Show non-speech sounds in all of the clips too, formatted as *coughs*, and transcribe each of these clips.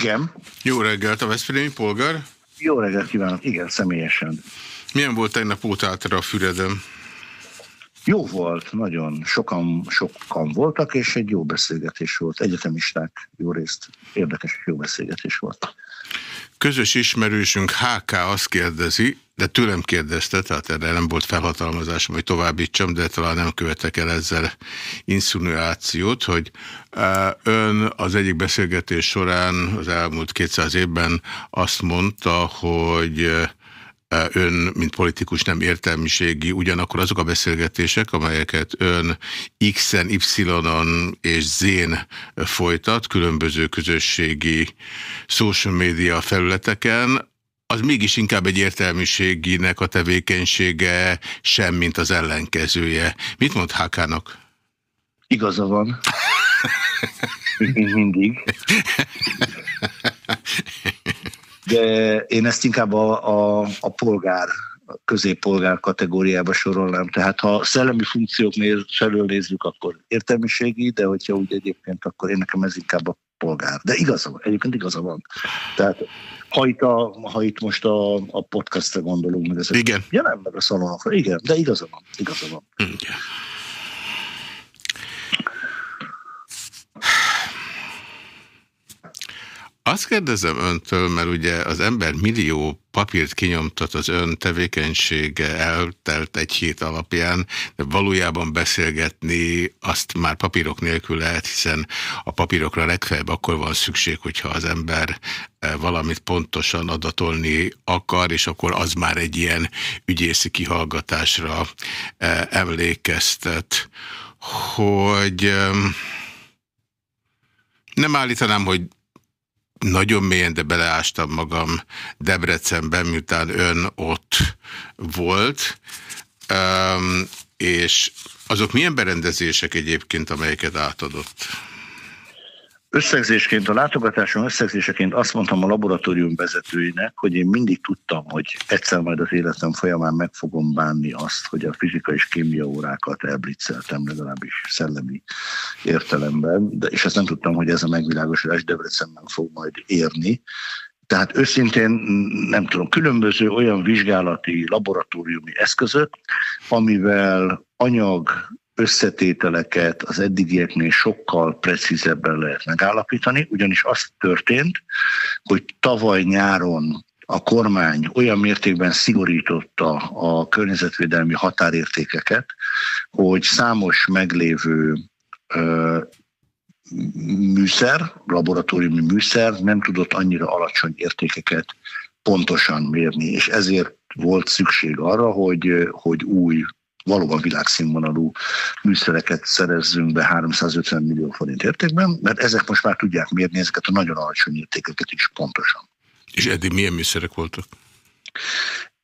Igen. Jó reggelt, a Veszprémi polgár? Jó reggelt kívánok, igen, személyesen. Milyen volt tegnap óta a Füredem? Jó volt, nagyon sokan, sokan voltak, és egy jó beszélgetés volt. Egyetemisták jó részt érdekes jó beszélgetés volt. Közös ismerősünk HK azt kérdezi, de tőlem kérdezte, tehát erre nem volt felhatalmazásom, hogy továbbítsam, de talán nem követek el ezzel inszunuációt, hogy ön az egyik beszélgetés során az elmúlt 200 évben azt mondta, hogy ön, mint politikus nem értelmiségi, ugyanakkor azok a beszélgetések, amelyeket ön X-en, Y-on és Z-n folytat, különböző közösségi social media felületeken, az mégis inkább egy értelmiséginek a tevékenysége, sem, mint az ellenkezője. Mit mond Hákának? Igaza van. *laughs* Mindig. *laughs* De én ezt inkább a, a, a polgár, a középpolgár kategóriába sorolnám. Tehát ha szellemi funkciók felől nézzük, akkor értelmiségi, de hogyha úgy egyébként, akkor én nekem ez inkább a polgár. De igaza van, egyébként igaza van. Tehát ha itt, a, ha itt most a, a podcastra gondolunk, meg ezek, igen. Ja, nem, meg a szalonokra, igen, de igaza van, igaza van. Igen. Azt kérdezem öntől, mert ugye az ember millió papírt kinyomtat az ön tevékenysége eltelt egy hét alapján, de valójában beszélgetni azt már papírok nélkül lehet, hiszen a papírokra legfeljebb akkor van szükség, hogyha az ember e, valamit pontosan adatolni akar, és akkor az már egy ilyen ügyészi kihallgatásra e, emlékeztet, hogy nem állítanám, hogy nagyon mélyen, de beleástam magam Debrecenben, miután ön ott volt, um, és azok milyen berendezések egyébként, amelyeket átadott? Összegzésként, a látogatáson összegzéseként azt mondtam a laboratórium vezetőinek, hogy én mindig tudtam, hogy egyszer majd az életem folyamán meg fogom bánni azt, hogy a fizika és kémia órákat elblitzeltem legalábbis szellemi értelemben, de, és ezt nem tudtam, hogy ez a megvilágosodás Debrecenben fog majd érni. Tehát őszintén nem tudom, különböző olyan vizsgálati laboratóriumi eszközök, amivel anyag összetételeket az eddigieknél sokkal precízebben lehet megállapítani, ugyanis az történt, hogy tavaly nyáron a kormány olyan mértékben szigorította a környezetvédelmi határértékeket, hogy számos meglévő ö, műszer, laboratóriumi műszer nem tudott annyira alacsony értékeket pontosan mérni, és ezért volt szükség arra, hogy, hogy új valóban világszínvonalú műszereket szerezzünk be 350 millió forint értékben, mert ezek most már tudják mérni ezeket a nagyon alacsony értékeket is pontosan. És eddig milyen műszerek voltak?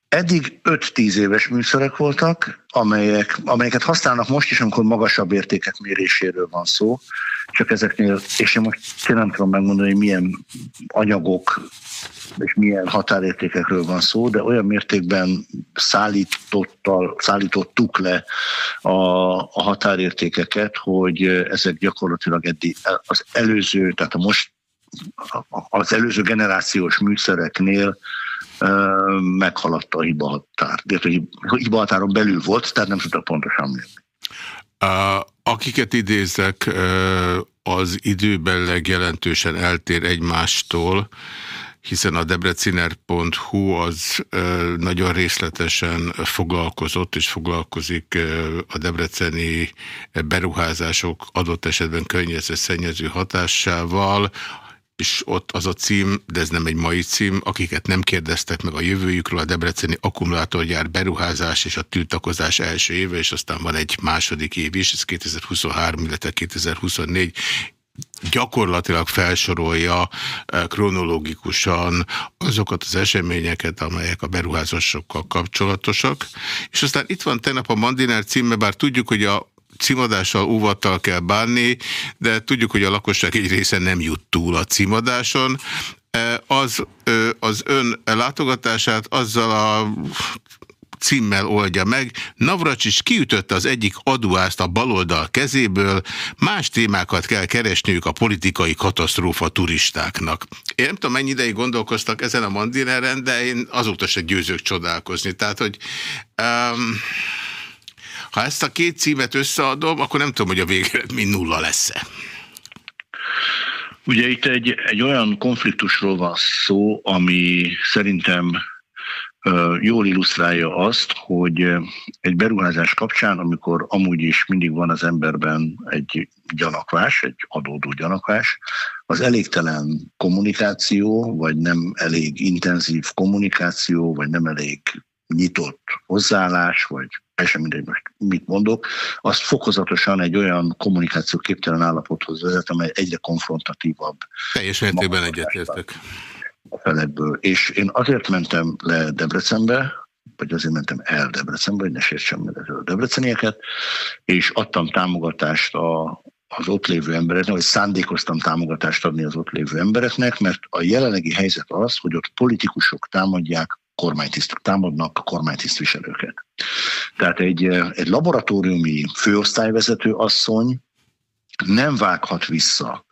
Eddig 5-10 éves műszerek voltak, amelyek, amelyeket használnak most is, amikor magasabb értékek méréséről van szó, csak ezeknél, és én most nem tudom megmondani, hogy milyen anyagok és milyen határértékekről van szó, de olyan mértékben szállítottal, szállítottuk le a, a határértékeket, hogy ezek gyakorlatilag eddig az előző, tehát a most az előző generációs műszereknél meghaladta a hiba határ. De a hiba határon belül volt, tehát nem tudta pontosan mérni. Akiket idézek, az időben legjelentősen eltér egymástól, hiszen a debreciner.hu az nagyon részletesen foglalkozott és foglalkozik a debreceni beruházások adott esetben környezetszennyező hatásával, és ott az a cím, de ez nem egy mai cím, akiket nem kérdeztek meg a jövőjükről, a Debreceni akkumulátorgyár beruházás és a tiltakozás első éve, és aztán van egy második év is, ez 2023, illetve 2024, gyakorlatilag felsorolja eh, kronológikusan azokat az eseményeket, amelyek a beruházásokkal kapcsolatosak. És aztán itt van tegnap a Mandiner címe, bár tudjuk, hogy a címadással óvattal kell bánni, de tudjuk, hogy a lakosság egy része nem jut túl a címadáson. az, az ön látogatását azzal a címmel oldja meg. Navracsis kiütötte az egyik adóást a baloldal kezéből, más témákat kell keresniük a politikai katasztrófa turistáknak. Én nem tudom, mennyi ideig gondolkoztak ezen a mandineren, de én azóta se győzök csodálkozni. Tehát, hogy um, ha ezt a két címet összeadom, akkor nem tudom, hogy a végeredmény nulla lesz-e. Ugye itt egy, egy olyan konfliktusról van szó, ami szerintem jól illusztrálja azt, hogy egy beruházás kapcsán, amikor amúgy is mindig van az emberben egy gyanakvás, egy adódó gyanakvás, az elégtelen kommunikáció, vagy nem elég intenzív kommunikáció, vagy nem elég nyitott hozzáállás, vagy sem mindegy most mit mondok, azt fokozatosan egy olyan kommunikáció képtelen állapothoz vezet, amely egyre konfrontatívabb. Teljes mértékben egyetértek a felekből. És én azért mentem le Debrecenbe, vagy azért mentem el Debrecenbe, hogy ne sértsem meg a debrecenieket, és adtam támogatást a, az ott lévő embereknek, vagy szándékoztam támogatást adni az ott lévő embereknek, mert a jelenlegi helyzet az, hogy ott politikusok támadják kormánytisztek támadnak a kormánytisztviselőket. Tehát egy, egy laboratóriumi főosztályvezető asszony nem vághat vissza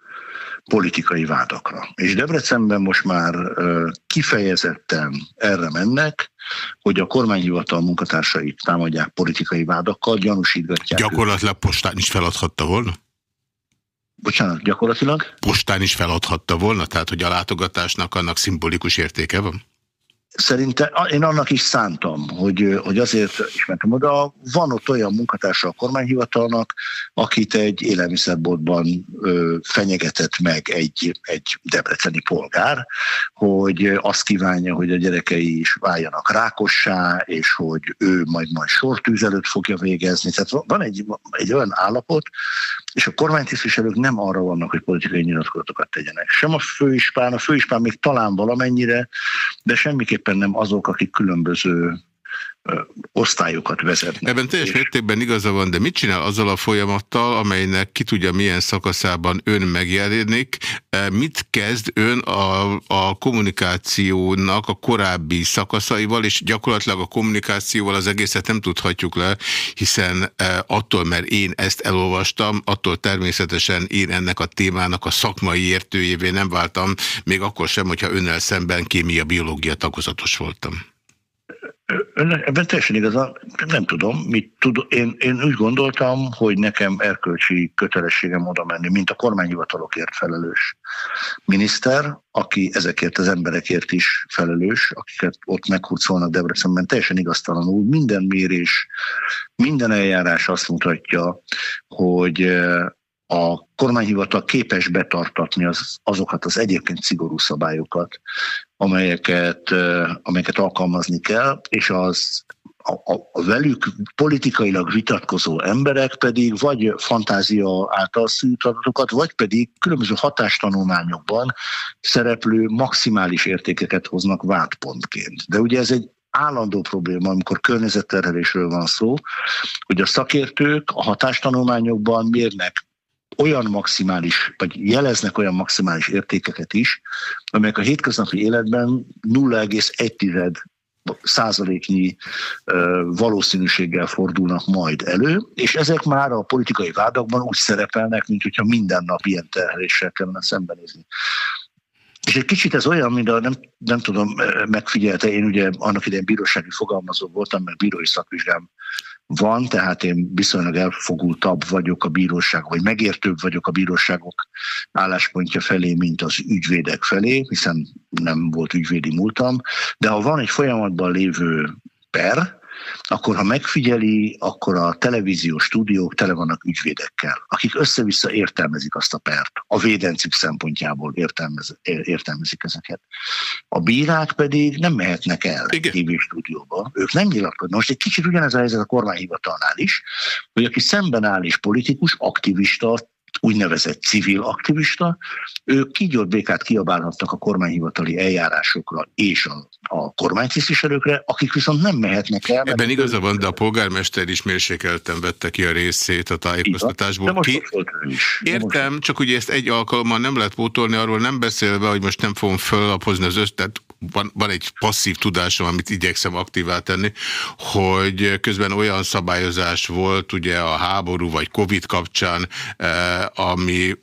politikai vádakra. És Debrecenben most már kifejezetten erre mennek, hogy a kormányhivatal munkatársait támadják politikai vádakkal, gyanúsítgatják. Gyakorlatilag postán is feladhatta volna? Bocsánat, gyakorlatilag? Postán is feladhatta volna, tehát hogy a látogatásnak annak szimbolikus értéke van? Szerintem én annak is szántam, hogy, hogy azért ismertem oda. Van ott olyan munkatársa a kormányhivatalnak, akit egy élelmiszerboltban fenyegetett meg egy, egy debreceni polgár, hogy azt kívánja, hogy a gyerekei is váljanak rákossá, és hogy ő majd majd sortűz előtt fogja végezni. Tehát van egy, egy olyan állapot, és a kormánytisztviselők nem arra vannak, hogy politikai nyilatkozatokat tegyenek. Sem a főispán, a főispán még talán valamennyire, de semmiképpen nem azok, akik különböző osztályokat vezetnek. Ebben teljes mértékben igaza van, de mit csinál azzal a folyamattal, amelynek ki tudja milyen szakaszában ön megjelenik? Mit kezd ön a, a kommunikációnak a korábbi szakaszaival, és gyakorlatilag a kommunikációval az egészet nem tudhatjuk le, hiszen attól, mert én ezt elolvastam, attól természetesen én ennek a témának a szakmai értőjévé nem váltam, még akkor sem, hogyha önnel szemben kémia-biológia tagozatos voltam. Ön, ebben teljesen igaza, nem tudom, mit tud, én, én úgy gondoltam, hogy nekem erkölcsi kötelességem oda menni, mint a kormányhivatalokért felelős miniszter, aki ezekért az emberekért is felelős, akiket ott meghurcolnak Debrecenben, teljesen igaztalanul. Minden mérés, minden eljárás azt mutatja, hogy eh, a kormányhivatal képes betartatni az, azokat az egyébként szigorú szabályokat, amelyeket, amelyeket alkalmazni kell, és az a, a, a velük politikailag vitatkozó emberek pedig vagy fantázia által szűrt adatokat, vagy pedig különböző hatástanulmányokban szereplő maximális értékeket hoznak vádpontként. De ugye ez egy állandó probléma, amikor környezetterhelésről van szó, hogy a szakértők a hatástanulmányokban mérnek olyan maximális, vagy jeleznek olyan maximális értékeket is, amelyek a hétköznapi életben 0,1 százaléknyi valószínűséggel fordulnak majd elő, és ezek már a politikai vádakban úgy szerepelnek, mint hogyha minden nap ilyen terheléssel kellene szembenézni. És egy kicsit ez olyan, mint a, nem, nem tudom, megfigyelte, én ugye annak idején bírósági fogalmazó voltam, mert bírói szakvizsgám van, tehát én viszonylag elfogultabb vagyok a bíróság, vagy megértőbb vagyok a bíróságok álláspontja felé, mint az ügyvédek felé, hiszen nem volt ügyvédi múltam, de ha van egy folyamatban lévő per, akkor ha megfigyeli, akkor a televíziós stúdiók tele vannak ügyvédekkel, akik össze-vissza értelmezik azt a pert, a védencük szempontjából értelmez, értelmezik ezeket. A bírák pedig nem mehetnek el TV stúdióba, ők nem nyilatkoznak. Most egy kicsit ugyanez a helyzet a kormányhivatalnál is, hogy aki szemben áll és politikus, aktivista, úgynevezett civil aktivista, ők kígyott békát kiabálhattak a kormányhivatali eljárásokra és a, a kormánytisztviselőkre, akik viszont nem mehetnek el. Ebben igaza van, de a polgármester is mérsékelten vette ki a részét a tájékoztatásból. De most Ki... is. Értem, most... csak ugye ezt egy alkalommal nem lehet pótolni, arról nem beszélve, hogy most nem fogom föllapozni az összet, van, van egy passzív tudásom, amit igyekszem aktívá tenni, hogy közben olyan szabályozás volt ugye a háború vagy Covid kapcsán, eh, ami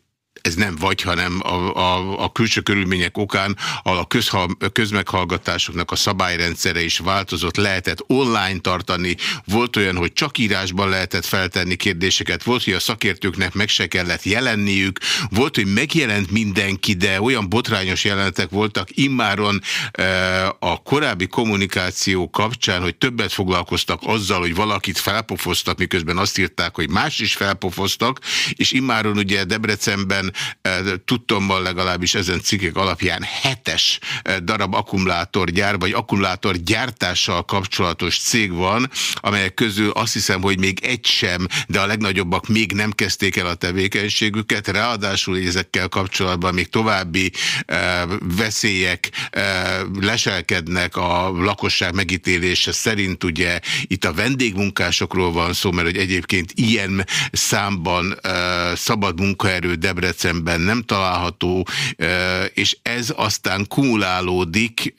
ez nem vagy, hanem a, a, a külső körülmények okán a közhal, közmeghallgatásoknak a szabályrendszere is változott, lehetett online tartani, volt olyan, hogy csak írásban lehetett feltenni kérdéseket, volt, hogy a szakértőknek meg se kellett jelenniük, volt, hogy megjelent mindenki, de olyan botrányos jelenetek voltak immáron e, a korábbi kommunikáció kapcsán, hogy többet foglalkoztak azzal, hogy valakit felpofoztak, miközben azt írták, hogy más is felpofoztak, és immáron ugye Debrecenben tudtommal legalábbis ezen cikkek alapján hetes darab akkumulátorgyár, vagy akkumulátorgyártással kapcsolatos cég van, amelyek közül azt hiszem, hogy még egy sem, de a legnagyobbak még nem kezdték el a tevékenységüket, ráadásul ezekkel kapcsolatban még további veszélyek leselkednek a lakosság megítélése szerint, ugye itt a vendégmunkásokról van szó, mert hogy egyébként ilyen számban szabad munkaerő Debrecen Debrecenben nem található, és ez aztán kumulálódik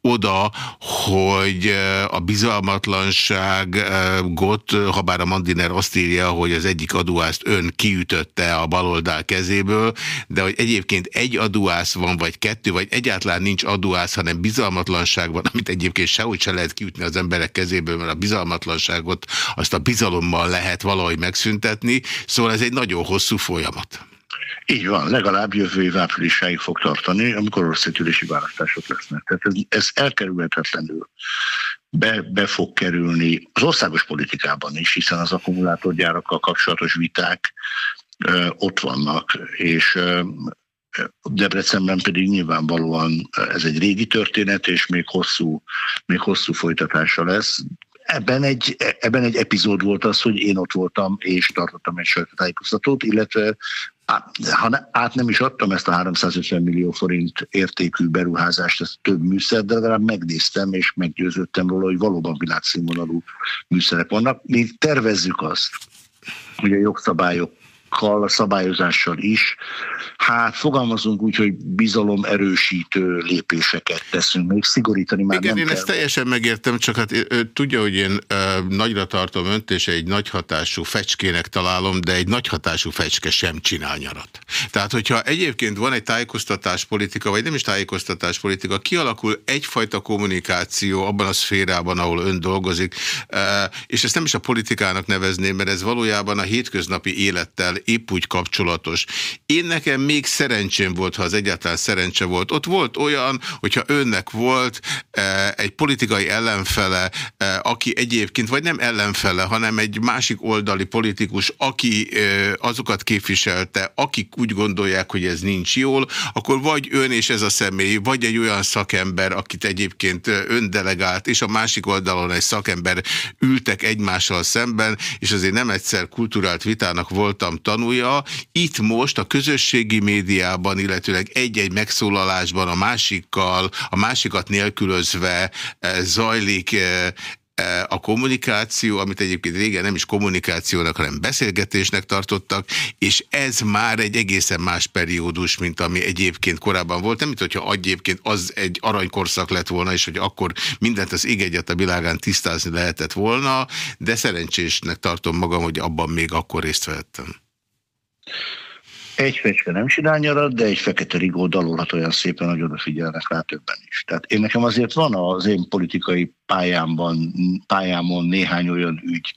oda, hogy a bizalmatlanságot, ha bár a Mandiner azt írja, hogy az egyik adóászt ön kiütötte a baloldal kezéből, de hogy egyébként egy adóász van, vagy kettő, vagy egyáltalán nincs adóász, hanem bizalmatlanság van, amit egyébként sehogy se lehet kiütni az emberek kezéből, mert a bizalmatlanságot azt a bizalommal lehet valahogy megszüntetni, szóval ez egy nagyon hosszú folyamat. Így van, legalább jövő év áprilisáig fog tartani, amikor országgyűlési választások lesznek. Tehát ez, ez elkerülhetetlenül be, be fog kerülni az országos politikában is, hiszen az akkumulátorgyárakkal kapcsolatos viták ö, ott vannak, és ö, Debrecenben pedig nyilvánvalóan ez egy régi történet, és még hosszú, még hosszú folytatása lesz, Ebben egy, ebben egy epizód volt az, hogy én ott voltam és tartottam egy sajtótájékoztatót, illetve ha át nem is adtam ezt a 350 millió forint értékű beruházást, ezt több műszer, de legalább megnéztem és meggyőződtem róla, hogy valóban világszínvonalú műszerek vannak. Mi tervezzük azt, hogy a jogszabályok a szabályozással is. Hát fogalmazunk úgy, hogy bizalom erősítő lépéseket teszünk, még szigorítani már Igen, nem én kell. ezt teljesen megértem, csak hát tudja, hogy én nagyra tartom önt, és egy nagyhatású fecskének találom, de egy nagyhatású fecske sem csinál nyarat. Tehát, hogyha egyébként van egy tájékoztatáspolitika, vagy nem is tájékoztatáspolitika, kialakul egyfajta kommunikáció abban a szférában, ahol ön dolgozik, és ezt nem is a politikának nevezném, mert ez valójában a hétköznapi élettel épp úgy kapcsolatos. Én nekem még szerencsém volt, ha az egyáltalán szerencse volt. Ott volt olyan, hogyha önnek volt e, egy politikai ellenfele, e, aki egyébként, vagy nem ellenfele, hanem egy másik oldali politikus, aki e, azokat képviselte, akik úgy gondolják, hogy ez nincs jól, akkor vagy ön és ez a személy, vagy egy olyan szakember, akit egyébként ön delegált, és a másik oldalon egy szakember ültek egymással szemben, és azért nem egyszer kulturált vitának voltam tanulja. Itt most a közösségi médiában, illetőleg egy-egy megszólalásban a másikkal, a másikat nélkülözve eh, zajlik eh, eh, a kommunikáció, amit egyébként régen nem is kommunikációnak, hanem beszélgetésnek tartottak, és ez már egy egészen más periódus, mint ami egyébként korábban volt. Nem, mint hogyha egyébként az egy aranykorszak lett volna, és hogy akkor mindent az ég a világán tisztázni lehetett volna, de szerencsésnek tartom magam, hogy abban még akkor részt vettem. Egy fecske nem csinál nyarat, de egy fekete rigó dalolhat olyan szépen, hogy odafigyelnek rá többen is. Tehát én nekem azért van az én politikai pályámban, pályámon néhány olyan ügy,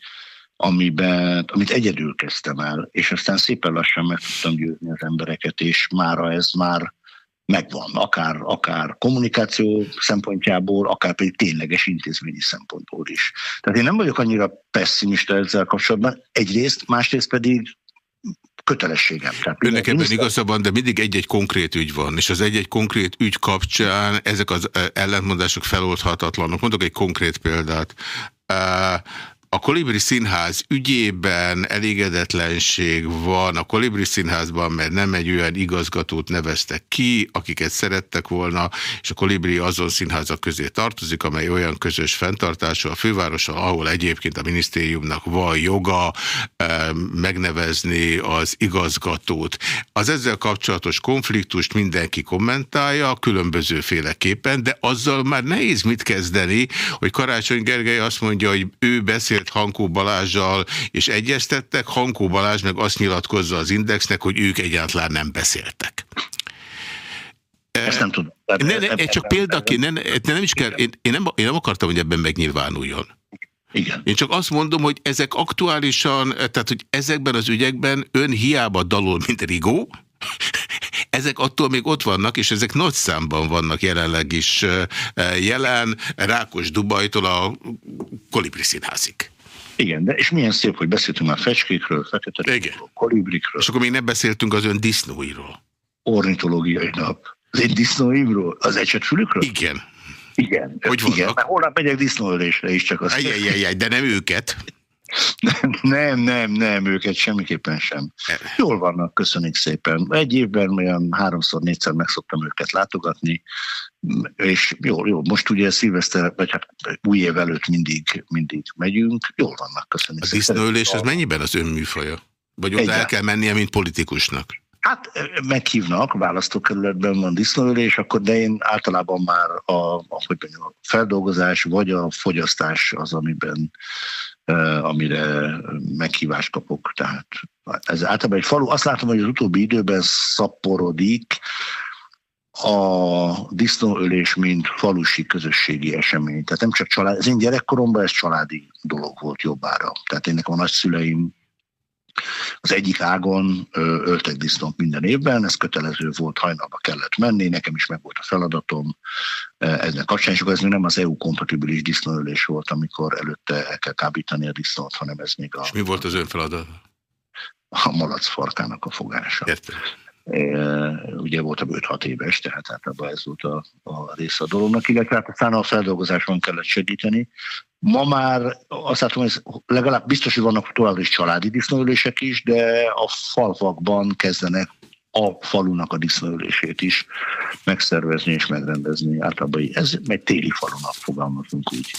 amiben, amit egyedül kezdtem el, és aztán szépen lassan meg tudtam győzni az embereket, és mára ez már megvan, akár, akár kommunikáció szempontjából, akár pedig tényleges intézményi szempontból is. Tehát én nem vagyok annyira pessimista ezzel kapcsolatban, egyrészt, másrészt pedig kötelességem. Tehát Önnek ebben igazabban, de mindig egy-egy konkrét ügy van, és az egy-egy konkrét ügy kapcsán ezek az ellentmondások feloldhatatlanok. Mondok egy konkrét példát. A Kolibri Színház ügyében elégedetlenség van a Kolibri Színházban, mert nem egy olyan igazgatót neveztek ki, akiket szerettek volna, és a Kolibri azon színházak közé tartozik, amely olyan közös fenntartású a fővárosa, ahol egyébként a minisztériumnak van joga eh, megnevezni az igazgatót. Az ezzel kapcsolatos konfliktust mindenki kommentálja, különbözőféleképpen, de azzal már nehéz mit kezdeni, hogy Karácsony Gergely azt mondja, hogy ő beszélt Hankó Balázsjal, és egyeztettek, Hankó Balázs meg azt nyilatkozza az Indexnek, hogy ők egyáltalán nem beszéltek. Ezt nem tudom. Ne, ne, csak példaként, ne, ne, nem is kell, én, én, nem, én nem akartam, hogy ebben megnyilvánuljon. Igen. Én csak azt mondom, hogy ezek aktuálisan, tehát hogy ezekben az ügyekben ön hiába dalol, mint Rigó, *laughs* ezek attól még ott vannak, és ezek nagy számban vannak jelenleg is jelen, Rákos Dubajtól a Kolibri Színházig. Igen, de és milyen szép, hogy beszéltünk már fecskékről, fekete kolibrikről. És akkor még nem beszéltünk az ön disznóiról. Ornitológiai nap. Az én disznóimról? Az ecsetfülükről? Igen. Igen. Hogy vannak? Igen, mert holnap megyek disznóölésre is, csak azt... Ajjajjaj, de nem őket. Nem, nem, nem, nem, őket semmiképpen sem. E. Jól vannak, köszönjük szépen. Egy évben olyan háromszor, négyszer megszoktam őket látogatni, és jó, jó, most ugye szilveszter, vagy hát új év előtt mindig, mindig megyünk, jól vannak, köszönjük A disznóölés az mennyiben az önműfaja? Vagy ott el kell mennie, mint politikusnak? Hát meghívnak, választókerületben van disznóölés, akkor de én általában már a, a, hogy mondjam, a feldolgozás vagy a fogyasztás az, amiben amire meghívást kapok. Tehát ez általában egy falu. Azt látom, hogy az utóbbi időben szapporodik a disznóölés, mint falusi közösségi esemény. Tehát nem csak család, az én gyerekkoromban ez családi dolog volt jobbára. Tehát én nekem a nagyszüleim az egyik ágon öltek disznót minden évben, ez kötelező volt, hajnalba kellett menni, nekem is meg volt a feladatom ennek kapcsán, és ez még nem az EU-kompatibilis disznóölés volt, amikor előtte el kell kábítani a disznót, hanem ez még a... És mi volt az ön feladat? A malac farkának a fogása. Értem. Ugye voltam 5-6 éves, tehát általában ez volt a, a része a dolognak, illetve hát aztán a feldolgozáson kellett segíteni. Ma már azt látom, hogy legalább biztos, hogy vannak továbbra is családi disznóülések is, de a falvakban kezdenek a falunak a disznóülését is megszervezni és megrendezni. Általában ez egy téli falunak fogalmazunk úgy.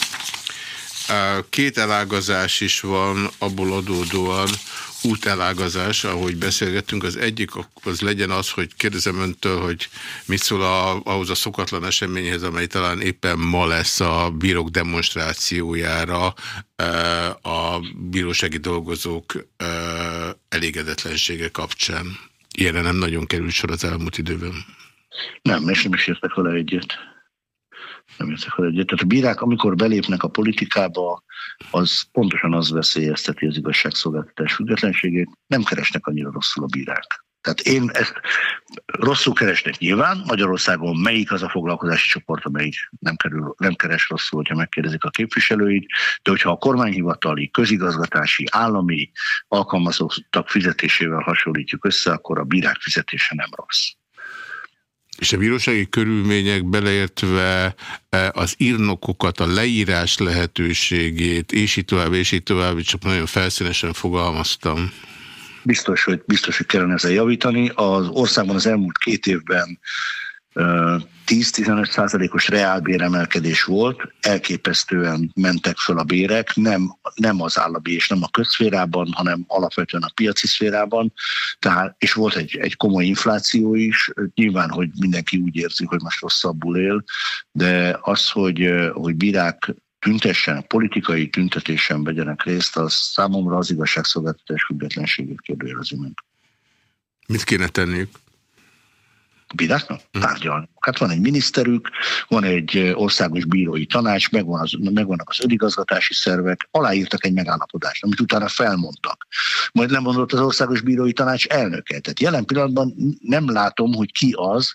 Két elágazás is van abból adódóan, útelágazás, ahogy beszélgettünk. Az egyik az legyen az, hogy kérdezem öntől, hogy mit szól a, ahhoz a szokatlan eseményhez, amely talán éppen ma lesz a bírók demonstrációjára e, a bírósági dolgozók e, elégedetlensége kapcsán. Ilyenre nem nagyon került sor az elmúlt időben. Nem, és nem is értek vele egyet nem értek vele egyet. Tehát a bírák, amikor belépnek a politikába, az pontosan az veszélyezteti az igazságszolgáltatás függetlenségét. Nem keresnek annyira rosszul a bírák. Tehát én ezt rosszul keresnek nyilván. Magyarországon melyik az a foglalkozási csoport, amelyik nem, kerül, nem keres rosszul, hogyha megkérdezik a képviselőit, de hogyha a kormányhivatali, közigazgatási, állami alkalmazottak fizetésével hasonlítjuk össze, akkor a bírák fizetése nem rossz. És a bírósági körülmények beleértve e, az írnokokat, a leírás lehetőségét, és így tovább, és így tovább, csak nagyon felszínesen fogalmaztam. Biztos, hogy, biztos, hogy kellene ezzel javítani. Az országban az elmúlt két évben 10-15 százalékos reálbéremelkedés volt, elképesztően mentek föl a bérek, nem, nem az állami és nem a közszférában, hanem alapvetően a piaci szférában, tehát, és volt egy, egy komoly infláció is, nyilván, hogy mindenki úgy érzi, hogy most rosszabbul él, de az, hogy, hogy bírák tüntessen, politikai tüntetésen vegyenek részt, az számomra az igazságszolgáltatás függetlenségét kérdőjelezi meg. Mit kéne tenniük? Bíráknak tárgyalni. Hát van egy miniszterük, van egy országos bírói tanács, megvan az, megvannak az ödigazgatási szervek, aláírtak egy megállapodást, amit utána felmondtak. Majd lemondott az országos bírói tanács elnöke. Tehát jelen pillanatban nem látom, hogy ki az.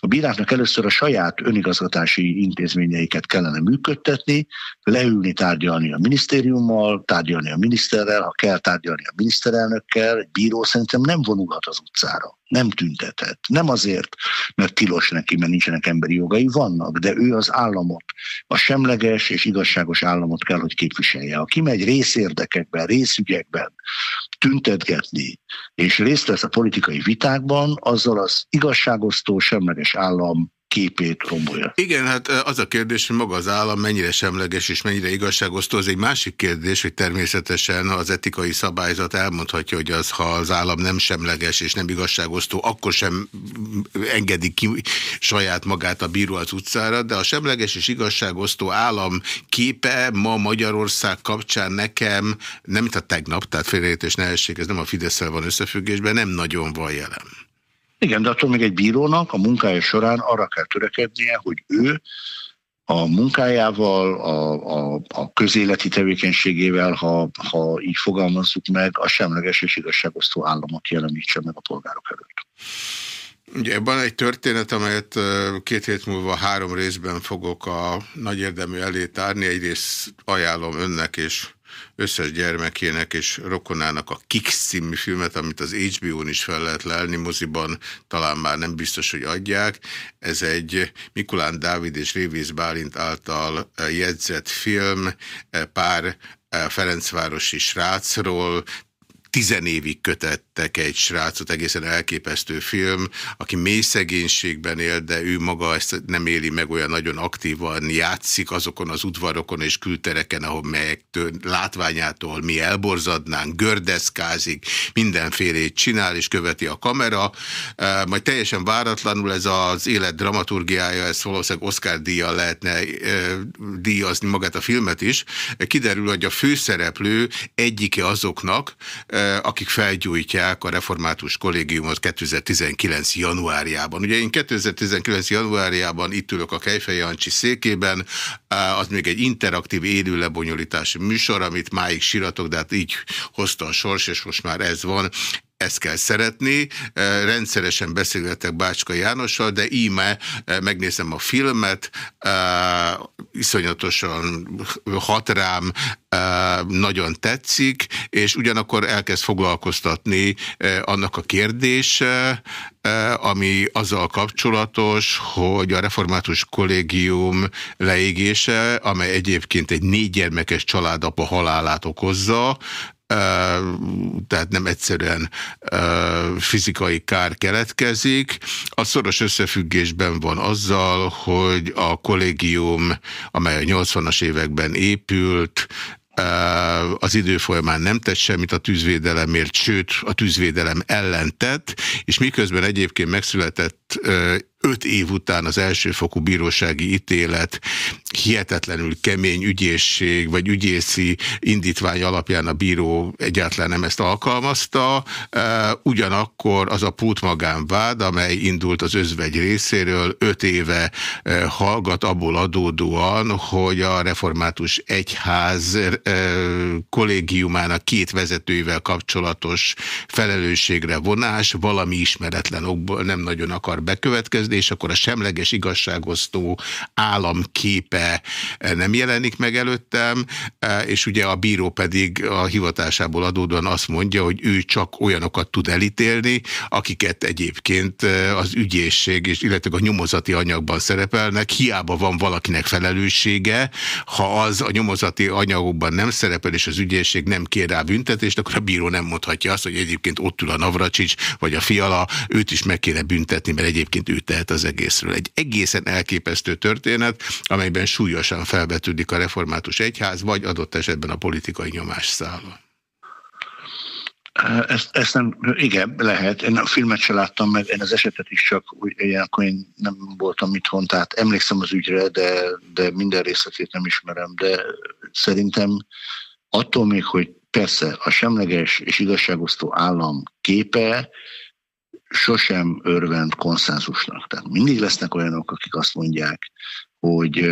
A bíráknak először a saját önigazgatási intézményeiket kellene működtetni, leülni, tárgyalni a minisztériummal, tárgyalni a miniszterrel, ha kell tárgyalni a miniszterelnökkel, egy bíró szerintem nem vonulhat az utcára. Nem tüntethet. Nem azért, mert tilos neki, mert nincsenek emberi jogai, vannak, de ő az államot, a semleges és igazságos államot kell, hogy képviselje. Aki megy részérdekekben, részügyekben tüntetgetni, és részt vesz a politikai vitákban, azzal az igazságosztó, semleges állam képét rombolja. Igen, hát az a kérdés, hogy maga az állam mennyire semleges és mennyire igazságosztó, az egy másik kérdés, hogy természetesen az etikai szabályzat elmondhatja, hogy az, ha az állam nem semleges és nem igazságosztó, akkor sem engedi ki saját magát a bíró az utcára, de a semleges és igazságosztó állam képe ma Magyarország kapcsán nekem, nem mint a tegnap, tehát félreértés nehézség, ez nem a fidesz van összefüggésben, nem nagyon van jelen. Igen, de attól még egy bírónak a munkája során arra kell törekednie, hogy ő a munkájával, a, a, a közéleti tevékenységével, ha, ha így fogalmazzuk meg, a semleges és igazságosztó államot jelenítse meg a polgárok előtt. Ugye van egy történet, amelyet két hét múlva három részben fogok a nagy érdemű elé tárni. Egyrészt ajánlom önnek és összes gyermekének és rokonának a Kix című filmet, amit az HBO-n is fel lehet lelni, moziban talán már nem biztos, hogy adják. Ez egy Mikulán Dávid és Révész Bálint által jegyzett film, pár Ferencvárosi srácról, tizenévig kötettek egy srácot, egészen elképesztő film, aki mély szegénységben él, de ő maga ezt nem éli meg olyan nagyon aktívan, játszik azokon az udvarokon és kültereken, ahol melyektől látványától mi elborzadnánk, gördeszkázik, mindenfélét csinál és követi a kamera, majd teljesen váratlanul ez az élet dramaturgiája, ez valószínűleg Oscar díjjal lehetne díjazni magát a filmet is, kiderül, hogy a főszereplő egyike azoknak, akik felgyújtják a református kollégiumot 2019. januárjában. Ugye én 2019. januárjában itt ülök a Kejfej Jancsi székében, az még egy interaktív élő lebonyolítási műsor, amit máig síratok, de hát így hozta a sors, és most már ez van ezt kell szeretni. Rendszeresen beszélgetek Bácska Jánossal, de íme megnézem a filmet, iszonyatosan hat rám, nagyon tetszik, és ugyanakkor elkezd foglalkoztatni annak a kérdése, ami azzal kapcsolatos, hogy a református kollégium leégése, amely egyébként egy négy gyermekes családapa halálát okozza, tehát nem egyszerűen fizikai kár keletkezik. A szoros összefüggésben van azzal, hogy a kollégium, amely a 80-as években épült, az idő folyamán nem tett semmit a tűzvédelemért, sőt a tűzvédelem ellen tett, és miközben egyébként megszületett öt év után az elsőfokú bírósági ítélet hihetetlenül kemény ügyészség vagy ügyészi indítvány alapján a bíró egyáltalán nem ezt alkalmazta. Ugyanakkor az a magánvád, amely indult az özvegy részéről, öt éve hallgat abból adódóan, hogy a református egyház kollégiumának két vezetőivel kapcsolatos felelősségre vonás valami ismeretlen okból nem nagyon akar bekövetkezni, és akkor a semleges igazságosztó államképe nem jelenik meg előttem, és ugye a bíró pedig a hivatásából adódóan azt mondja, hogy ő csak olyanokat tud elítélni, akiket egyébként az ügyészség, és illetve a nyomozati anyagban szerepelnek, hiába van valakinek felelőssége, ha az a nyomozati anyagokban nem szerepel, és az ügyészség nem kér rá büntetést, akkor a bíró nem mondhatja azt, hogy egyébként ott ül a Navracsics, vagy a Fiala, őt is meg kéne büntetni, mert egyébként ő tehet lehet az egészről. Egy egészen elképesztő történet, amelyben súlyosan felvetődik a református egyház, vagy adott esetben a politikai nyomás szála. Ezt, ezt nem, igen, lehet. Én a filmet se láttam meg, én az esetet is csak, akkor én nem voltam itthon, tehát emlékszem az ügyre, de, de minden részletét nem ismerem, de szerintem attól még, hogy persze a semleges és igazságosztó állam képe sosem örvend konszenzusnak. Tehát mindig lesznek olyanok, akik azt mondják, hogy,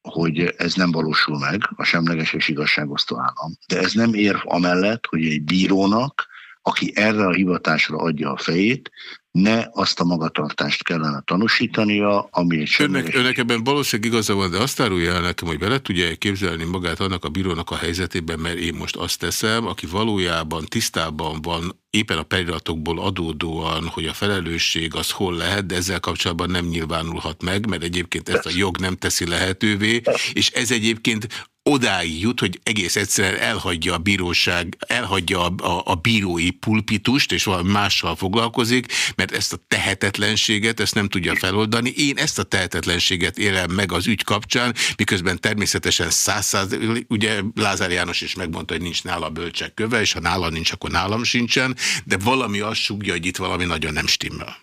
hogy ez nem valósul meg, a semleges és igazságosztó állam. De ez nem ér amellett, hogy egy bírónak aki erre a hivatásra adja a fejét, ne azt a magatartást kellene tanúsítania, ami egy önnek, önnek ebben valószínűleg igaza van, de azt árulja el nekem, hogy bele tudja képzelni magát annak a bírónak a helyzetében, mert én most azt teszem, aki valójában tisztában van éppen a periratokból adódóan, hogy a felelősség az hol lehet, de ezzel kapcsolatban nem nyilvánulhat meg, mert egyébként ezt a jog nem teszi lehetővé, és ez egyébként odáig jut, hogy egész egyszerűen elhagyja a bíróság, elhagyja a, a, a bírói pulpitust, és valami mással foglalkozik, mert ezt a tehetetlenséget, ezt nem tudja feloldani. Én ezt a tehetetlenséget élem meg az ügy kapcsán, miközben természetesen százszáz, ugye Lázár János is megmondta, hogy nincs nála bölcsek köve, és ha nála nincs, akkor nálam sincsen, de valami azt sugja, hogy itt valami nagyon nem stimmel.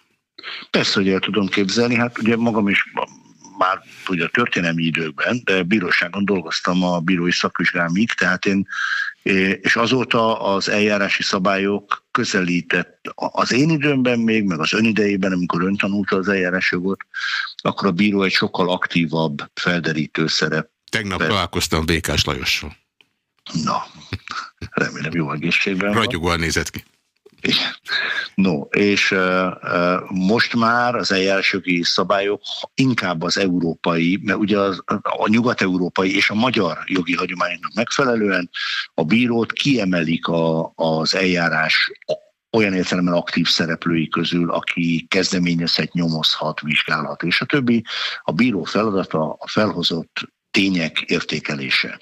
Persze, hogy el tudom képzelni, hát ugye magam is már ugye a történelmi időkben, de bíróságon dolgoztam a bírói szakvizsgámig, tehát én, és azóta az eljárási szabályok közelített, az én időmben még, meg az ön idejében, amikor ön tanulta az eljárásjogot, akkor a bíró egy sokkal aktívabb felderítő szerep. Tegnap találkoztam Békás Lajossal. Na, remélem jó egészségben Ragyogóan nézett ki. No, és most már az eljárásjogi szabályok inkább az európai, mert ugye az, a nyugat-európai és a magyar jogi hagyományoknak megfelelően a bírót kiemelik a, az eljárás olyan értelemben aktív szereplői közül, aki kezdeményezhet, nyomozhat, vizsgálhat, és a többi. A bíró feladata a felhozott tények értékelése.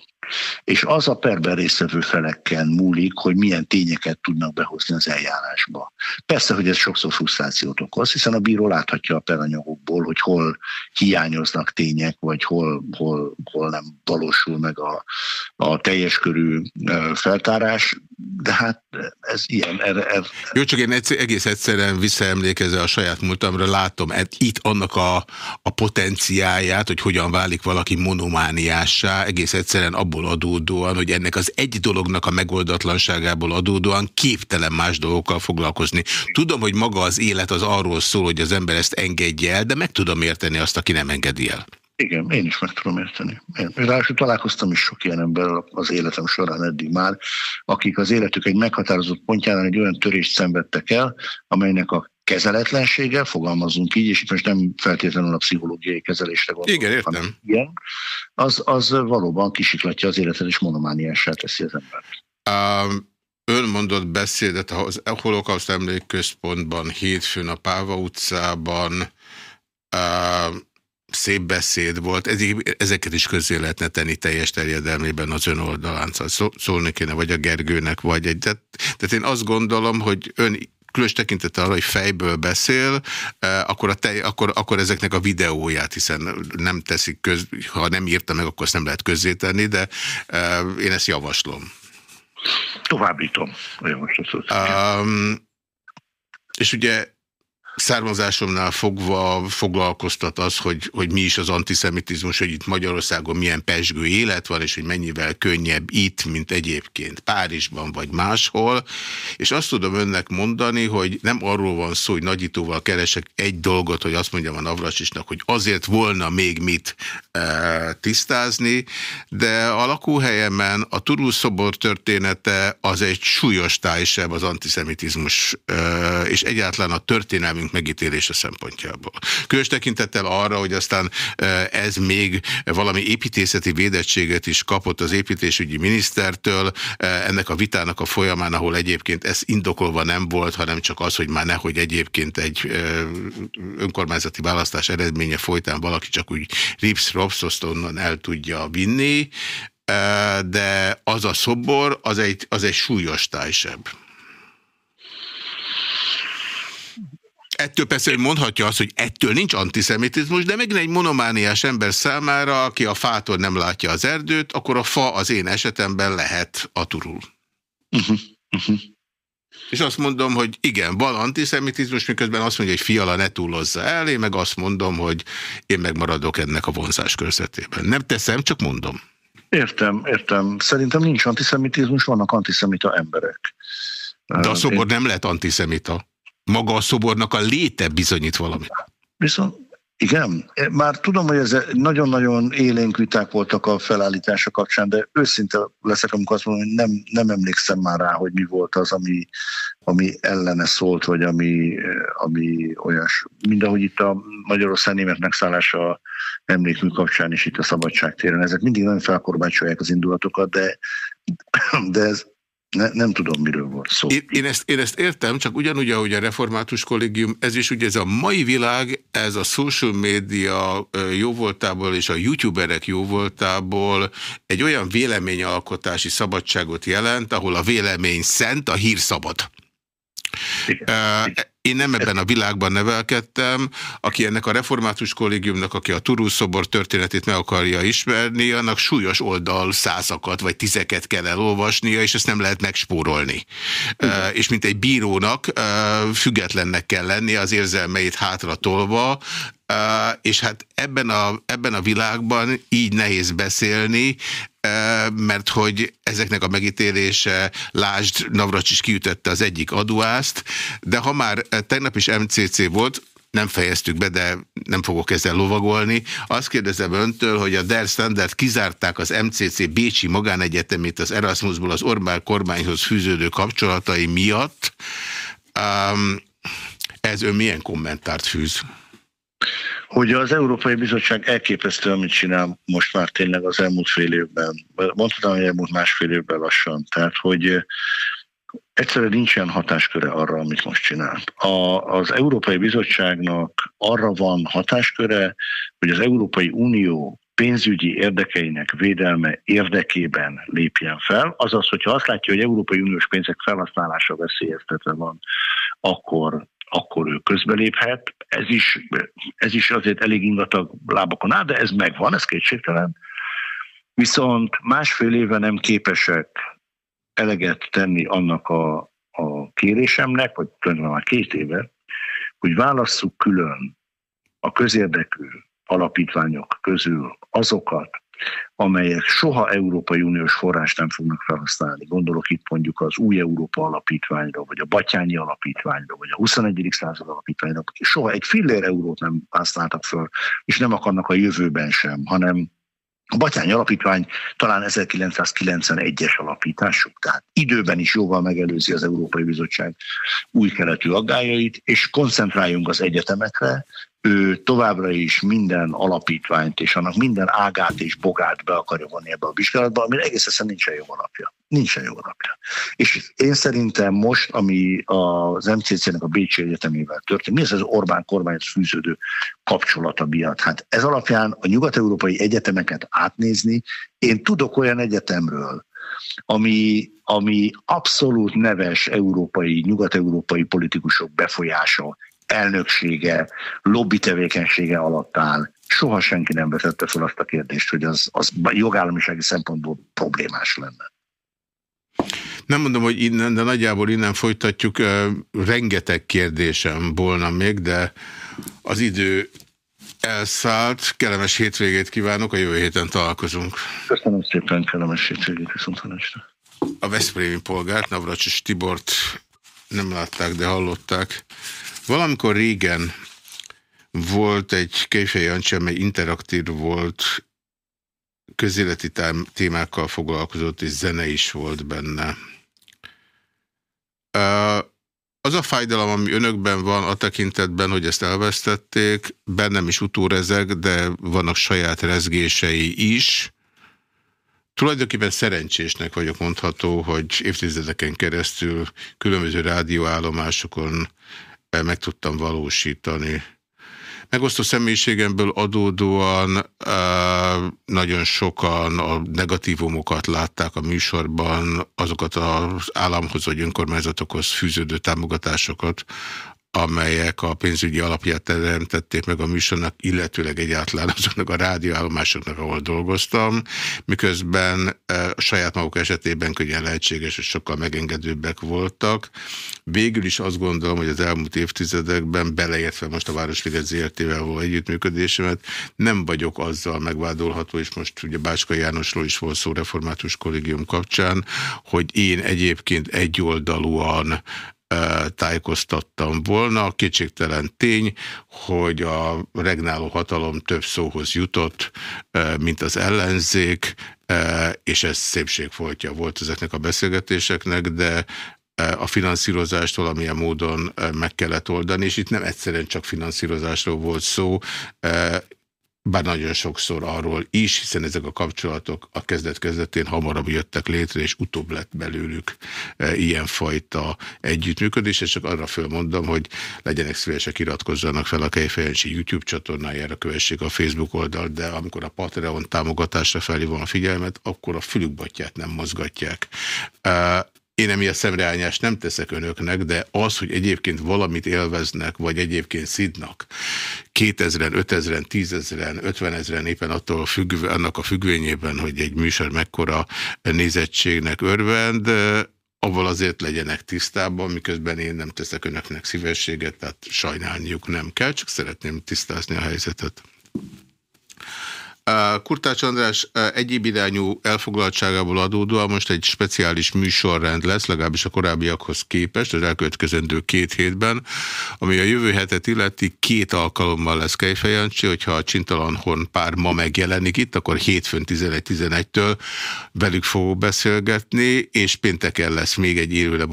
És az a perben résztvevő felekkel múlik, hogy milyen tényeket tudnak behozni az eljárásba. Persze, hogy ez sokszor frusztrációt okoz, hiszen a bíró láthatja a peranyagokból, hogy hol hiányoznak tények, vagy hol, hol, hol nem valósul meg a, a teljes körű feltárás, de hát ez ilyen. Erre, erre. Jó, csak én egész egyszerűen visszaemlékezve a saját múltamra látom itt annak a, a potenciáját, hogy hogyan válik valaki monomániássá, egész egyszerűen abból adódóan, hogy ennek az egy dolognak a megoldatlanságából adódóan képtelen más dolgokkal foglalkozni. Tudom, hogy maga az élet az arról szól, hogy az ember ezt engedje el, de meg tudom érteni azt, aki nem engedi el. Igen, én is meg tudom érteni. Én ráadásul találkoztam is sok ilyen emberrel az életem során eddig már, akik az életük egy meghatározott pontján egy olyan törést szenvedtek el, amelynek a kezeletlensége, fogalmazunk így, és itt most nem feltétlenül a pszichológiai kezelésre gondolom. Igen, értem. Igen, az, az valóban kisiklatja az életet, és monomániássá teszi az embert. Um, ön mondott beszédet a Holokauszt Emlékközpontban, hétfőn a Páva utcában, szép beszéd volt, ezeket is közé lehetne tenni teljes terjedelmében az ön oldalán, szóval szólni kéne, vagy a Gergőnek, vagy egy. Tehát, tehát én azt gondolom, hogy ön különös tekintettel arra, hogy fejből beszél, eh, akkor, a tej, akkor, akkor ezeknek a videóját, hiszen nem teszik köz, ha nem írta meg, akkor azt nem lehet közzétenni, de eh, én ezt javaslom. Továbbítom a javaslatot. Um, és ugye származásomnál fogva foglalkoztat az, hogy, hogy mi is az antiszemitizmus, hogy itt Magyarországon milyen pesgő élet van, és hogy mennyivel könnyebb itt, mint egyébként Párizsban vagy máshol. És azt tudom önnek mondani, hogy nem arról van szó, hogy nagyítóval keresek egy dolgot, hogy azt mondjam a Navrasisnak, hogy azért volna még mit e, tisztázni, de a lakóhelyemen a Turul szobor története az egy súlyos tájsebb az antiszemitizmus, e, és egyáltalán a történelmi velünk megítélése szempontjából. Különös tekintettel arra, hogy aztán e, ez még valami építészeti védettséget is kapott az építésügyi minisztertől, e, ennek a vitának a folyamán, ahol egyébként ez indokolva nem volt, hanem csak az, hogy már nehogy egyébként egy e, önkormányzati választás eredménye folytán valaki csak úgy rips rops onnan el tudja vinni, de az a szobor, az egy, az egy súlyos tájsebb. Ettől persze hogy mondhatja azt, hogy ettől nincs antiszemitizmus, de megint egy monomániás ember számára, aki a fától nem látja az erdőt, akkor a fa az én esetemben lehet a turul. Uh -huh. Uh -huh. És azt mondom, hogy igen, van antiszemitizmus, miközben azt mondja, hogy fiala ne túlozza el, én meg azt mondom, hogy én megmaradok ennek a vonzás körzetében. Nem teszem, csak mondom. Értem, értem. Szerintem nincs antiszemitizmus, vannak antiszemita emberek. De a szobor én... nem lehet antiszemita maga a szobornak a léte bizonyít valamit. Viszont Igen, már tudom, hogy ez nagyon-nagyon élénk viták voltak a felállítása kapcsán, de őszinte leszek, amikor azt mondom, hogy nem, nem emlékszem már rá, hogy mi volt az, ami, ami ellene szólt, vagy ami, ami olyas. Mindahogy itt a Magyarország német megszállása emlékmű kapcsán is itt a szabadságtéren. Ezek mindig nagyon felkorbácsolják az indulatokat, de, de ez, ne, nem tudom, miről volt szó. Én, én, ezt, én ezt értem, csak ugyanúgy, ahogy a református kollégium, ez is ugye ez a mai világ, ez a social media jóvoltából és a youtuberek jóvoltából egy olyan véleményalkotási szabadságot jelent, ahol a vélemény szent, a hír szabad. Igen. Én nem ebben a világban nevelkedtem, aki ennek a református kollégiumnak, aki a Turul szobor történetét meg akarja ismerni, annak súlyos oldal százakat vagy tizeket kell elolvasnia, és ezt nem lehet megspórolni. Uh, és mint egy bírónak uh, függetlennek kell lennie az érzelmeit hátra tolva, Uh, és hát ebben a, ebben a világban így nehéz beszélni, mert hogy ezeknek a megítélése, lásd, Navracsis kiütötte az egyik adóást, de ha már tegnap is MCC volt, nem fejeztük be, de nem fogok ezzel lovagolni. Azt kérdezem öntől, hogy a Der Standard kizárták az MCC Bécsi magánegyetemét az Erasmusból az Orbán kormányhoz fűződő kapcsolatai miatt. Um, ez ön milyen kommentárt fűz? Hogy az Európai Bizottság elképesztő, amit csinál most már tényleg az elmúlt fél évben. Mondhatnám, hogy elmúlt másfél évben lassan. Tehát, hogy egyszerűen nincsen hatásköre arra, amit most csinál. A, az Európai Bizottságnak arra van hatásköre, hogy az Európai Unió pénzügyi érdekeinek védelme érdekében lépjen fel. Azaz, hogyha azt látja, hogy Európai Uniós pénzek felhasználása veszélyeztetve van, akkor akkor ő közbeléphet. Ez is, ez is azért elég ingatag lábakon áll, de ez megvan, ez kétségtelen. Viszont másfél éve nem képesek eleget tenni annak a, a kérésemnek, vagy tulajdonképpen már két éve, hogy válasszuk külön a közérdekű alapítványok közül azokat, amelyek soha Európai Uniós forrást nem fognak felhasználni. Gondolok itt mondjuk az Új Európa Alapítványra, vagy a Batyányi Alapítványra, vagy a 21. század Alapítványra, akik soha egy fillér eurót nem használtak föl, és nem akarnak a jövőben sem, hanem a Batyányi Alapítvány talán 1991-es alapítású, tehát időben is jóval megelőzi az Európai Bizottság új keletű aggájait, és koncentráljunk az egyetemekre, ő továbbra is minden alapítványt és annak minden ágát és bogát be akarja vonni ebbe a vizsgálatba, amire egész egyszerűen nincsen jó alapja. Nincsen jó alapja. És én szerintem most, ami az MCC-nek a Bécsi Egyetemével történt, mi az az Orbán kormányhoz fűződő kapcsolata miatt? Hát ez alapján a nyugat-európai egyetemeket átnézni, én tudok olyan egyetemről, ami, ami abszolút neves európai, nyugat-európai politikusok befolyása elnöksége, lobby tevékenysége alatt áll. Soha senki nem vetette fel azt a kérdést, hogy az, az jogállamisági szempontból problémás lenne. Nem mondom, hogy innen, de nagyjából innen folytatjuk. Rengeteg kérdésem volna még, de az idő elszállt. Kellemes hétvégét kívánok, a jövő héten találkozunk. Köszönöm szépen, kellemes hétvégét, viszont A Veszprémi polgárt, Navracsis Tibort nem látták, de hallották. Valamikor régen volt egy Kejfej Jancsi, amely interaktív volt, közéleti témákkal foglalkozott, és zene is volt benne. Az a fájdalom, ami önökben van a tekintetben, hogy ezt elvesztették, bennem is utórezek, de vannak saját rezgései is. Tulajdonképpen szerencsésnek vagyok mondható, hogy évtizedeken keresztül különböző rádióállomásokon meg tudtam valósítani. Megosztó személyiségemből adódóan nagyon sokan a negatívumokat látták a műsorban, azokat az államhoz vagy önkormányzatokhoz fűződő támogatásokat, amelyek a pénzügyi alapját teremtették meg a műsornak, illetőleg egyáltalán azoknak a rádióállomásoknak, ahol dolgoztam, miközben e, saját maguk esetében könnyen lehetséges, hogy sokkal megengedőbbek voltak. Végül is azt gondolom, hogy az elmúlt évtizedekben, beleértve most a Városliget ZRT-vel való együttműködésemet, nem vagyok azzal megvádolható, és most ugye Bácska Jánosról is volt szó református kollégium kapcsán, hogy én egyébként egyoldalúan tájékoztattam volna. Kétségtelen tény, hogy a regnáló hatalom több szóhoz jutott, mint az ellenzék, és ez szépségfoltja volt ezeknek a beszélgetéseknek, de a finanszírozást valamilyen módon meg kellett oldani, és itt nem egyszerűen csak finanszírozásról volt szó, bár nagyon sokszor arról is, hiszen ezek a kapcsolatok a kezdet-kezdetén hamarabb jöttek létre, és utóbb lett belőlük e, ilyenfajta együttműködés, és csak arra fölmondom, hogy legyenek szívesek, iratkozzanak fel a Kejfejancsi YouTube csatornájára, kövessék a Facebook oldalt, de amikor a Patreon támogatásra felhívom a figyelmet, akkor a fülükbatját nem mozgatják. E, én emiatt szemreányást nem teszek önöknek, de az, hogy egyébként valamit élveznek, vagy egyébként szidnak, 2000-en, 5000-en, 10.000-en, 50.000-en éppen attól függve, annak a függvényében, hogy egy műsor mekkora nézettségnek örvend, avval azért legyenek tisztában, miközben én nem teszek önöknek szívességet, tehát sajnálniuk nem kell, csak szeretném tisztázni a helyzetet. Kurtács András egyéb irányú elfoglaltságából adódóan most egy speciális műsorrend lesz, legalábbis a korábbiakhoz képest, az elkövetkezendő két hétben, ami a jövő hetet illeti két alkalommal lesz Kejfejancsi, hogyha a Csintalan Horn pár ma megjelenik itt, akkor hétfőn 11-11-től velük fogok beszélgetni, és pénteken lesz még egy élő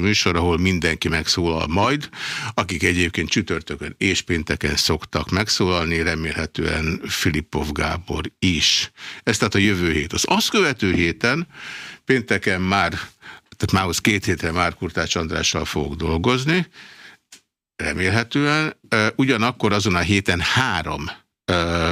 műsor, ahol mindenki megszólal majd, akik egyébként csütörtökön és pénteken szoktak megszólalni, remélhetően Filippov Gábor is. Ez tehát a jövő hét. Az azt követő héten, pénteken már, tehát mához két hétre már Kurtács Andrással fogok dolgozni, remélhetően. Ugyanakkor azon a héten három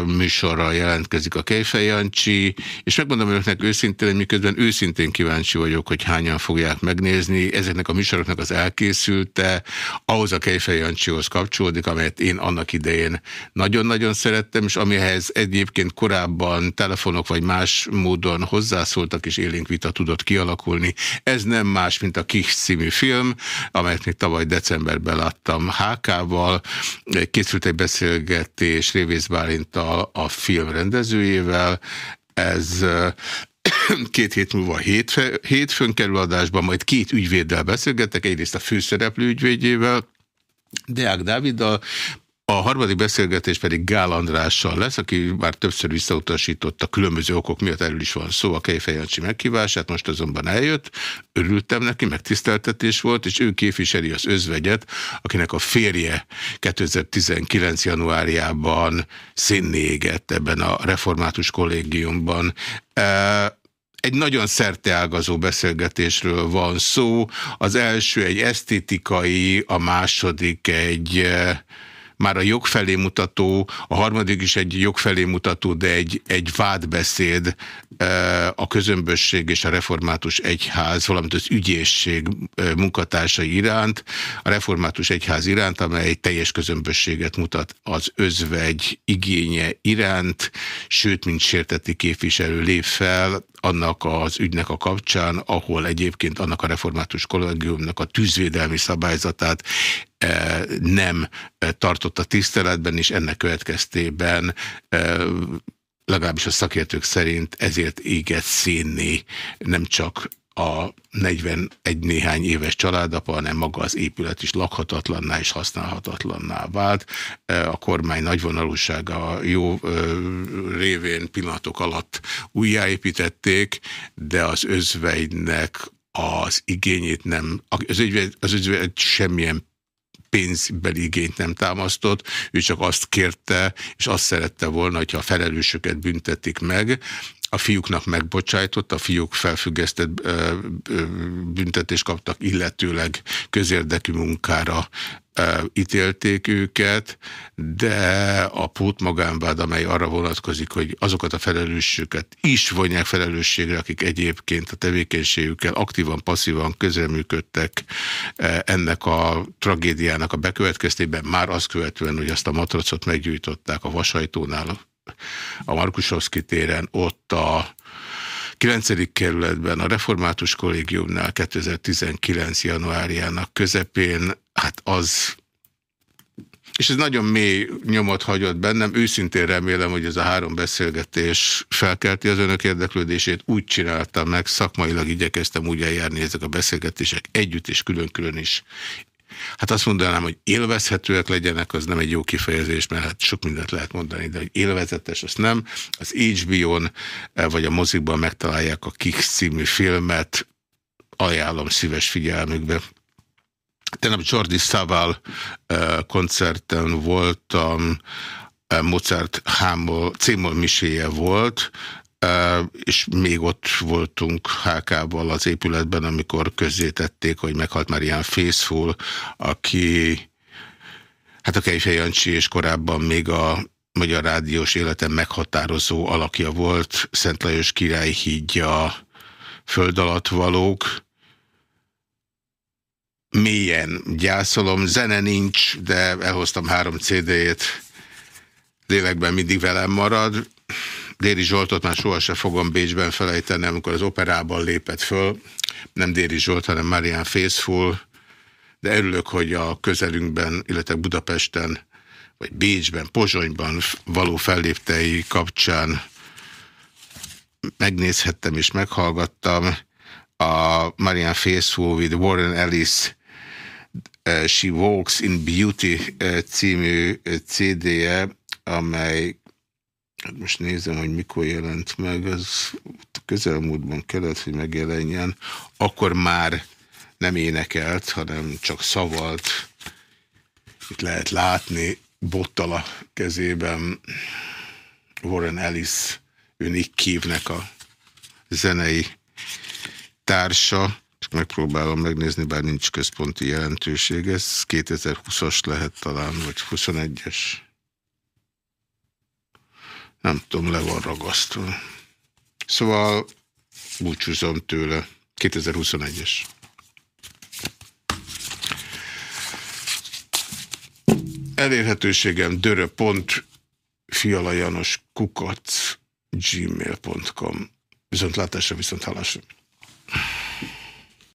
műsorral jelentkezik a Kejfej Jancsi, és megmondom önöknek őszintén, miközben őszintén kíváncsi vagyok, hogy hányan fogják megnézni. Ezeknek a műsoroknak az elkészülte ahhoz a Kejfej Jancsihoz kapcsolódik, amelyet én annak idején nagyon-nagyon szerettem, és amihez egyébként korábban telefonok vagy más módon hozzászóltak, és élénk vita tudott kialakulni. Ez nem más, mint a Kich című film, amelyet még tavaly decemberben láttam HK-val. Készült egy beszélgetés Révészbár Bálintal, a film rendezőjével. Ez *coughs* két hét múlva hét, hétfőn kerül adásban, majd két ügyvéddel beszélgetek, egyrészt a főszereplő ügyvédjével, Deák Dáviddal, a harmadik beszélgetés pedig Gál Andrással lesz, aki már többször visszautasította különböző okok miatt, erről is van szó, a Kejfejancsi meghívását, most azonban eljött, örültem neki, megtiszteltetés volt, és ő képviseli az özvegyet, akinek a férje 2019. januárjában színnéget ebben a református kollégiumban. Egy nagyon szerteágazó beszélgetésről van szó. Az első egy esztétikai, a második egy már a jog mutató, a harmadik is egy jog mutató, de egy, egy vádbeszéd a közömbösség és a református egyház, valamint az ügyészség munkatársai iránt, a református egyház iránt, amely teljes közömbösséget mutat az özvegy igénye iránt, sőt, mint sérteti képviselő lép fel annak az ügynek a kapcsán, ahol egyébként annak a református kollégiumnak a tűzvédelmi szabályzatát eh, nem eh, tartotta tiszteletben, és ennek következtében eh, legalábbis a szakértők szerint ezért éget színni nem csak a 41 néhány éves családapa, hanem maga az épület is lakhatatlanná és használhatatlanná vált. A kormány nagyvonalúsága jó révén pillanatok alatt újjáépítették, de az özvegynek az igényét nem, az ügyvéd, az ügyvéd semmilyen pénzbeli igényt nem támasztott, ő csak azt kérte, és azt szerette volna, hogyha a felelősöket büntetik meg, a fiúknak megbocsájtott, a fiúk felfüggesztett büntetést kaptak, illetőleg közérdekű munkára ítélték őket, de a pót magánvád, amely arra vonatkozik, hogy azokat a felelősséget is vonják felelősségre, akik egyébként a tevékenységükkel aktívan, passzívan közreműködtek ennek a tragédiának a bekövetkeztében, már azt követően, hogy azt a matracot meggyújtották a vasajtónál, a Markushoz kitéren, ott a 9. kerületben a Református Kollégiumnál 2019. januárjának közepén, hát az és ez nagyon mély nyomot hagyott bennem. Őszintén remélem, hogy ez a három beszélgetés felkelti az önök érdeklődését. Úgy csináltam meg, szakmailag igyekeztem úgy eljárni ezek a beszélgetések együtt és külön-külön is. Hát azt mondanám, hogy élvezhetőek legyenek, az nem egy jó kifejezés, mert hát sok mindent lehet mondani, de hogy élvezetes, az nem. Az HBO-n eh, vagy a mozikban megtalálják a Kix című filmet, ajánlom szíves figyelmükbe. Tegnap Jordi Saval eh, koncerten voltam, eh, Mozart Hámol, Cémol miséje volt, és még ott voltunk HK-val az épületben, amikor közzétették, hogy meghalt már ilyen Faithful, aki hát a Kejfej Jancsi és korábban még a magyar rádiós életem meghatározó alakja volt, Szent Lajos király hídja föld alatt valók. Mélyen gyászolom, zene nincs, de elhoztam három CD-t, lélekben mindig velem marad. Déri Zsoltot már sohasem fogom Bécsben felejteni, amikor az operában lépett föl. Nem Déri Zsolt, hanem Marian Faithful. De örülök, hogy a közelünkben, illetve Budapesten, vagy Bécsben, Pozsonyban való felléptei kapcsán megnézhettem és meghallgattam a Marian Faithful with Warren Ellis uh, She Walks in Beauty uh, című uh, CD-je, amely Hát most nézem, hogy mikor jelent meg, ez közelmúltban kellett, hogy megjelenjen. Akkor már nem énekelt, hanem csak szavalt. Itt lehet látni bottal a kezében Warren Ellis, ő Nick a zenei társa. Csak megpróbálom megnézni, bár nincs központi jelentőség. Ez 2020-as lehet talán, vagy 21-es nem tudom, le van ragasztva. Szóval búcsúzom tőle. 2021-es. Elérhetőségem dörö.fialajanos kukac gmail.com Viszont látásra, viszont hallásra.